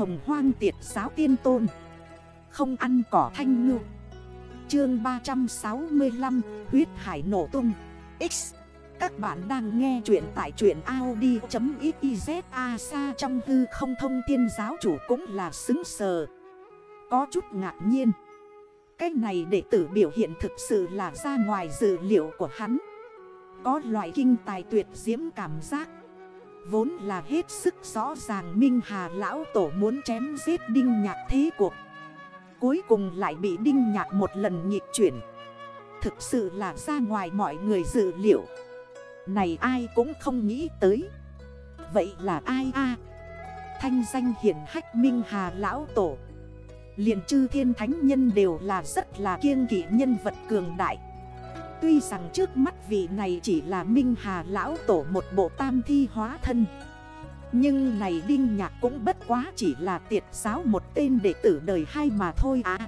hồng hoang tiệt giáo tiên tôn. Không ăn cỏ thanh ngư. Chương 365 huyết hải nổ tung. X. Các bạn đang nghe chuyện tại chuyện Audi.xyz A xa trong hư không thông tiên giáo chủ cũng là xứng sờ. Có chút ngạc nhiên. Cái này đệ tử biểu hiện thực sự là ra ngoài dữ liệu của hắn. Có loại kinh tài tuyệt diễm cảm giác. Vốn là hết sức rõ ràng Minh Hà Lão Tổ muốn chém giết Đinh Nhạc thế cuộc. Cuối cùng lại bị Đinh Nhạc một lần nhịp chuyển. Thực sự là ra ngoài mọi người dự liệu. Này ai cũng không nghĩ tới. Vậy là ai a? Thanh danh hiển hách Minh Hà Lão Tổ. Liền chư thiên thánh nhân đều là rất là kiêng kỵ nhân vật cường đại. Tuy rằng trước mắt vị này chỉ là Minh Hà Lão Tổ một bộ tam thi hóa thân. Nhưng này Đinh Nhạc cũng bất quá chỉ là tiệt giáo một tên đệ tử đời hai mà thôi à.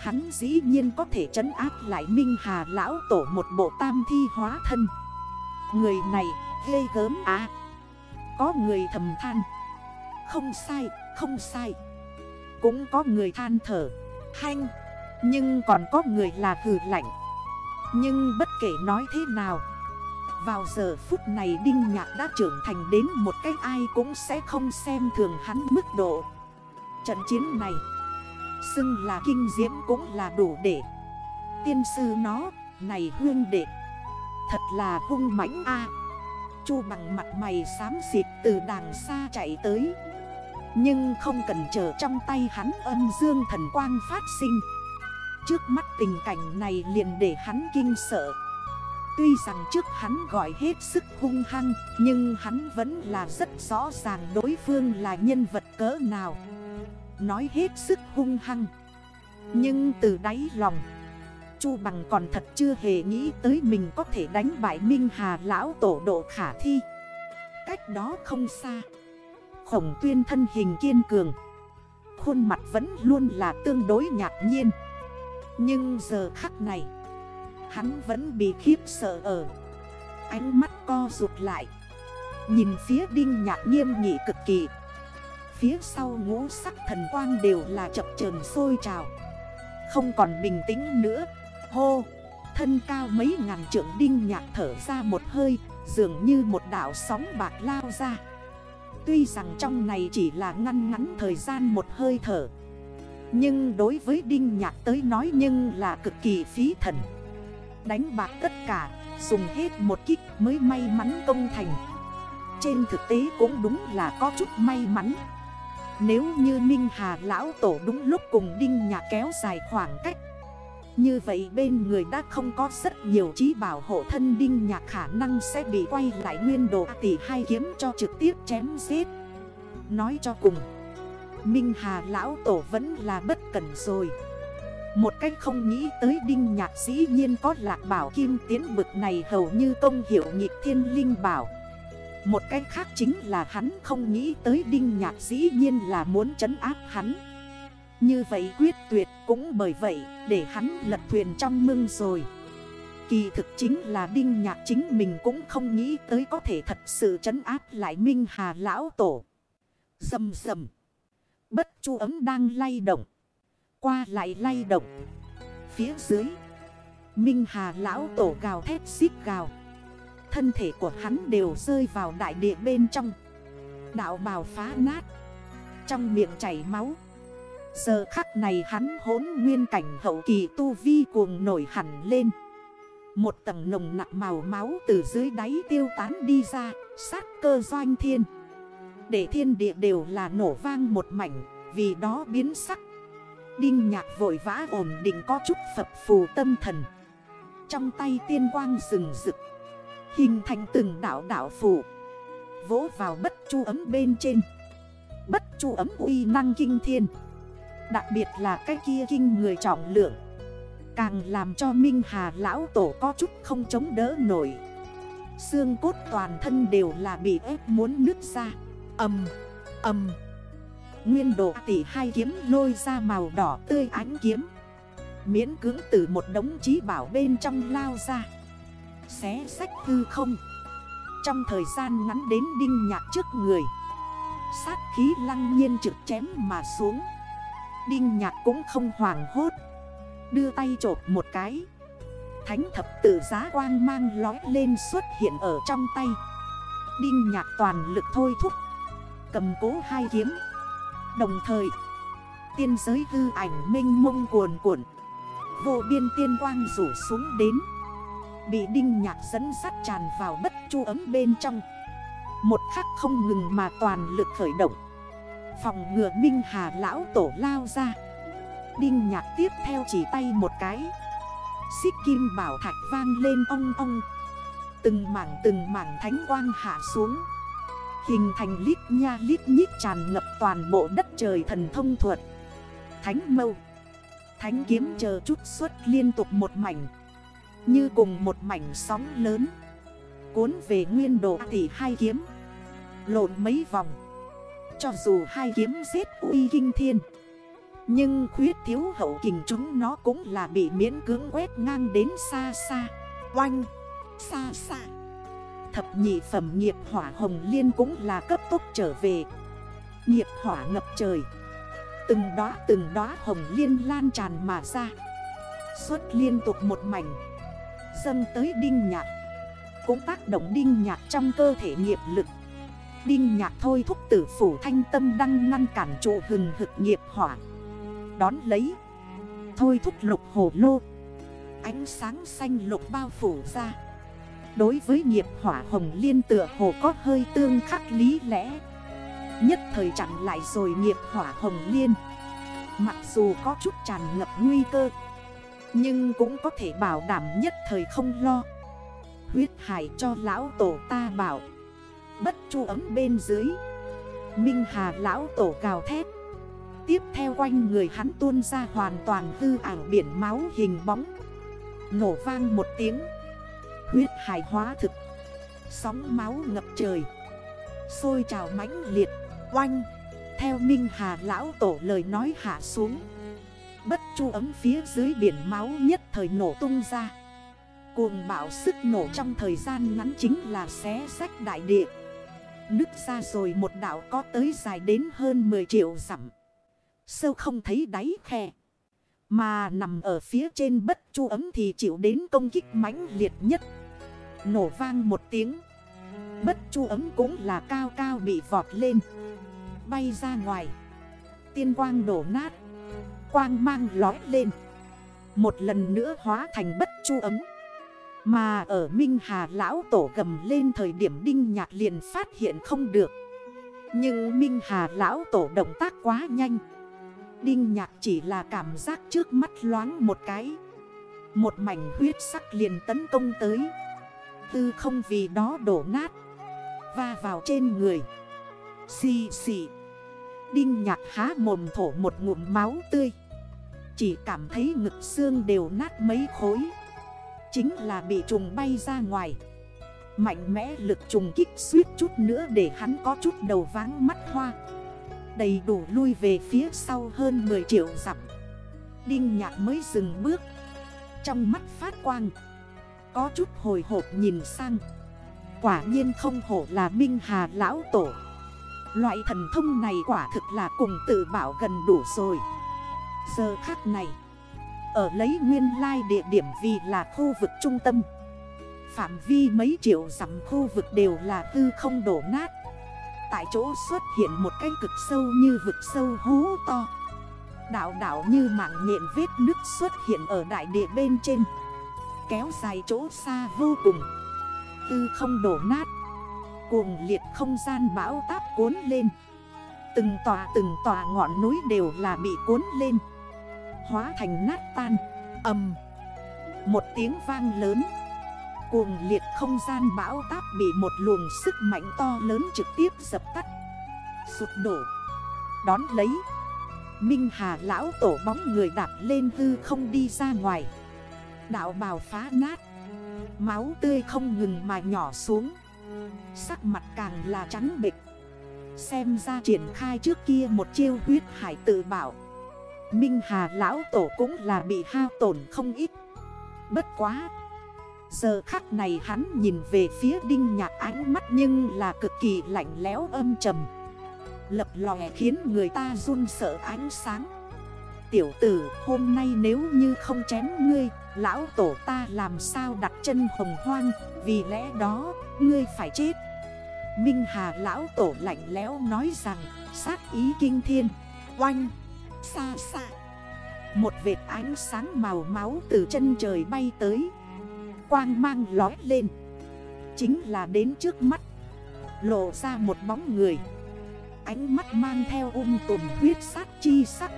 Hắn dĩ nhiên có thể trấn áp lại Minh Hà Lão Tổ một bộ tam thi hóa thân. Người này ghê gớm à. Có người thầm than. Không sai, không sai. Cũng có người than thở. Hanh Nhưng còn có người là hừ lạnh nhưng bất kể nói thế nào, Vào giờ phút này Đinh Nhạc đã trưởng thành đến một cách ai cũng sẽ không xem thường hắn mức độ. Trận chiến này, Xưng là kinh diễm cũng là đủ để. Tiên sư nó, Này hương đệ, Thật là hung mãnh a. Chu bằng mặt mày xám xịt từ đàng xa chạy tới. Nhưng không cần chờ trong tay hắn âm dương thần quang phát sinh. Trước mắt tình cảnh này liền để hắn kinh sợ. Tuy rằng trước hắn gọi hết sức hung hăng, Nhưng hắn vẫn là rất rõ ràng đối phương là nhân vật cỡ nào. Nói hết sức hung hăng, Nhưng từ đáy lòng, Chu bằng còn thật chưa hề nghĩ tới mình có thể đánh bại Minh Hà lão tổ độ khả thi. Cách đó không xa, Khổng tuyên thân hình kiên cường, Khuôn mặt vẫn luôn là tương đối ngạc nhiên nhưng giờ khắc này, Hắn vẫn bị khiếp sợ ở. Ánh mắt co rụt lại. Nhìn phía đinh nhạc nghiêm nghị cực kỳ. Phía sau ngũ sắc thần quang đều là chập chờn sôi trào. Không còn bình tĩnh nữa. Hô, Thân cao mấy ngàn trượng đinh nhạc thở ra một hơi, Dường như một đảo sóng bạc lao ra. Tuy rằng trong này chỉ là ngăn ngắn thời gian một hơi thở nhưng đối với Đinh Nhạc tới nói nhưng là cực kỳ phí thần. Đánh bạc tất cả, Dùng hết một kích mới may mắn công thành. Trên thực tế cũng đúng là có chút may mắn. Nếu như Minh Hà Lão Tổ đúng lúc cùng Đinh Nhạc kéo dài khoảng cách, Như vậy bên người đã không có rất nhiều trí bảo hộ thân Đinh Nhạc khả năng sẽ bị quay lại nguyên đồ tỷ hai kiếm cho trực tiếp chém giết. Nói cho cùng Minh Hà Lão Tổ vẫn là bất cẩn rồi. Một cách không nghĩ tới Đinh Nhạc dĩ nhiên có lạc bảo kim tiến bực này hầu như công hiệu nhịp thiên linh bảo. Một cách khác chính là hắn không nghĩ tới Đinh Nhạc dĩ nhiên là muốn trấn áp hắn. Như vậy quyết tuyệt cũng bởi vậy để hắn lật thuyền trong mương rồi. Kỳ thực chính là Đinh Nhạc chính mình cũng không nghĩ tới có thể thật sự trấn áp lại Minh Hà Lão Tổ. Dầm dầm. Bất chu ấm đang lay động. Qua lại lay động. Phía dưới. Minh Hà lão tổ gào thét xít gào. Thân thể của hắn đều rơi vào đại địa bên trong. Đạo bào phá nát. Trong miệng chảy máu. Giờ khắc này hắn hốn nguyên cảnh hậu kỳ tu vi cuồng nổi hẳn lên. Một tầng nồng nặng màu máu từ dưới đáy tiêu tán đi ra, sát cơ doanh thiên. Để thiên địa đều là nổ vang một mảnh, Vì đó biến sắc. Đinh nhạc vội vã ổn định có chút phập phù tâm thần. Trong tay tiên quang rừng rực, Hình thành từng đảo đảo phù, Vỗ vào bất chu ấm bên trên. Bất chu ấm uy năng kinh thiên, Đặc biệt là cái kia kinh người trọng lượng, Càng làm cho Minh Hà lão tổ có chút không chống đỡ nổi. Xương cốt toàn thân đều là bị ép muốn nứt ra. Âm, âm. Nguyên độ tỷ hai kiếm lôi ra màu đỏ tươi ánh kiếm. Miễn cưỡng từ một đống trí bảo bên trong lao ra. Xé sách hư không. Trong thời gian ngắn đến đinh nhạc trước người Sát khí lăng nhiên trực chém mà xuống. Đinh nhạc cũng không hoảng hốt. Đưa tay trộp một cái. Thánh thập tự giá quang mang lói lên xuất hiện ở trong tay. Đinh nhạc toàn lực thôi thúc. Cầm cố hai kiếm. Đồng thời, Tiên giới hư ảnh minh mông cuồn cuộn, Vô biên tiên quang rủ xuống đến, Bị đinh nhạc dẫn sắt tràn vào bất chu ấm bên trong. Một khắc không ngừng mà toàn lực khởi động, Phòng ngừa Minh Hà lão tổ lao ra. Đinh nhạc tiếp theo chỉ tay một cái, Xích kim bảo thạch vang lên ong ong. Từng mảng từng mảng thánh quang hạ xuống. Hình thành lít nha lít nhít tràn ngập toàn bộ đất trời thần thông thuật. Thánh mâu. Thánh kiếm chờ chút xuất liên tục một mảnh. Như cùng một mảnh sóng lớn. Cuốn về nguyên độ tỷ hai kiếm. Lộn mấy vòng. Cho dù hai kiếm giết uy kinh thiên. Nhưng khuyết thiếu hậu kình chúng nó cũng là bị miễn cưỡng quét ngang đến xa xa. Oanh. Xa xa. Thập nhị phẩm nghiệp hỏa hồng liên cũng là cấp tốc trở về. Nghiệp hỏa ngập trời. Từng đóa từng đóa hồng liên lan tràn mà ra. Xuất liên tục một mảnh. Dâng tới đinh nhạc. Cũng tác động đinh nhạc trong cơ thể nghiệp lực. Đinh nhạc thôi thúc tử phủ thanh tâm đang ngăn cản trụ hừng hực nghiệp hỏa. Đón lấy. Thôi thúc lục hồ lô. Ánh sáng xanh lục bao phủ ra. Đối với nghiệp hỏa hồng liên tựa hồ có hơi tương khắc lý lẽ. Nhất thời chặn lại rồi nghiệp hỏa hồng liên. Mặc dù có chút tràn ngập nguy cơ, Nhưng cũng có thể bảo đảm nhất thời không lo. Huyết hải cho lão tổ ta bảo. Bất chu ấm bên dưới. Minh Hà lão tổ gào thét. Tiếp theo quanh người hắn tuôn ra hoàn toàn hư ảo biển máu hình bóng. Nổ vang một tiếng. Huyết hải hóa thực. Sóng máu ngập trời. Xôi trào mãnh liệt. Oanh. Theo Minh Hà lão tổ lời nói hạ xuống. Bất chu ấm phía dưới biển máu nhất thời nổ tung ra. Cuồng bạo sức nổ trong thời gian ngắn chính là xé sách đại địa. Nứt ra rồi một đảo có tới dài đến hơn 10 triệu dặm. Sâu không thấy đáy khe. Mà nằm ở phía trên bất chu ấm thì chịu đến công kích mãnh liệt nhất. Nổ vang một tiếng. Bất chu ấm cũng là cao cao bị vọt lên. Bay ra ngoài. Tiên quang đổ nát. Quang mang lói lên. Một lần nữa hóa thành bất chu ấm. Mà ở Minh Hà Lão Tổ gầm lên thời điểm Đinh Nhạc liền phát hiện không được. Nhưng Minh Hà Lão Tổ động tác quá nhanh. Đinh Nhạc chỉ là cảm giác trước mắt loáng một cái. Một mảnh huyết sắc liền tấn công tới tư không vì đó đổ nát. Va vào trên người. Xì xì. Đinh nhạc há mồm thổ một ngụm máu tươi. Chỉ cảm thấy ngực xương đều nát mấy khối. Chính là bị trùng bay ra ngoài. Mạnh mẽ lực trùng kích suýt chút nữa để hắn có chút đầu váng mắt hoa. Đầy đủ lui về phía sau hơn 10 triệu dặm. Đinh nhạc mới dừng bước. Trong mắt phát quang có chút hồi hộp nhìn sang. Quả nhiên không hổ là Minh Hà Lão Tổ. Loại thần thông này quả thực là cùng tự bảo gần đủ rồi. Giờ khắc này, Ở lấy nguyên lai địa điểm vì là khu vực trung tâm, Phạm vi mấy triệu dặm khu vực đều là tư không đổ nát. Tại chỗ xuất hiện một cái cực sâu như vực sâu hú to. Đạo đạo như mạng nhện vết nước xuất hiện ở đại địa bên trên kéo dài chỗ xa vô cùng. Tư không đổ nát. Cuồng liệt không gian bão táp cuốn lên. Từng tòa từng tòa ngọn núi đều là bị cuốn lên. Hóa thành nát tan. Âm Một tiếng vang lớn. Cuồng liệt không gian bão táp bị một luồng sức mạnh to lớn trực tiếp dập tắt. Sụt đổ. Đón lấy. Minh Hà lão tổ bóng người đạp lên hư không đi ra ngoài. Đạo bào phá nát. Máu tươi không ngừng mà nhỏ xuống. Sắc mặt càng là trắng bịch. Xem ra triển khai trước kia một chiêu huyết hải tự bảo. Minh Hà lão tổ cũng là bị hao tổn không ít. Bất quá, Giờ khắc này hắn nhìn về phía đinh nhạc ánh mắt nhưng là cực kỳ lạnh lẽo âm trầm. Lập lòe khiến người ta run sợ ánh sáng. Tiểu tử, hôm nay nếu như không chém ngươi, Lão tổ ta làm sao đặt chân hồng hoang, Vì lẽ đó, ngươi phải chết. Minh Hà lão tổ lạnh lẽo nói rằng, Sát ý kinh thiên, Oanh, Xa xa. Một vệt ánh sáng màu máu từ chân trời bay tới, Quang mang lói lên. Chính là đến trước mắt, Lộ ra một bóng người. Ánh mắt mang theo ung tùm huyết sát chi sắc.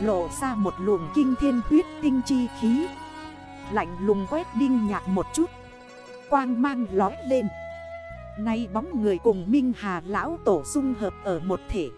Lộ ra một luồng kinh thiên huyết tinh chi khí. Lạnh lùng quét đinh nhạc một chút. Quang mang lói lên. Nay bóng người cùng Minh Hà Lão Tổ dung hợp ở một thể.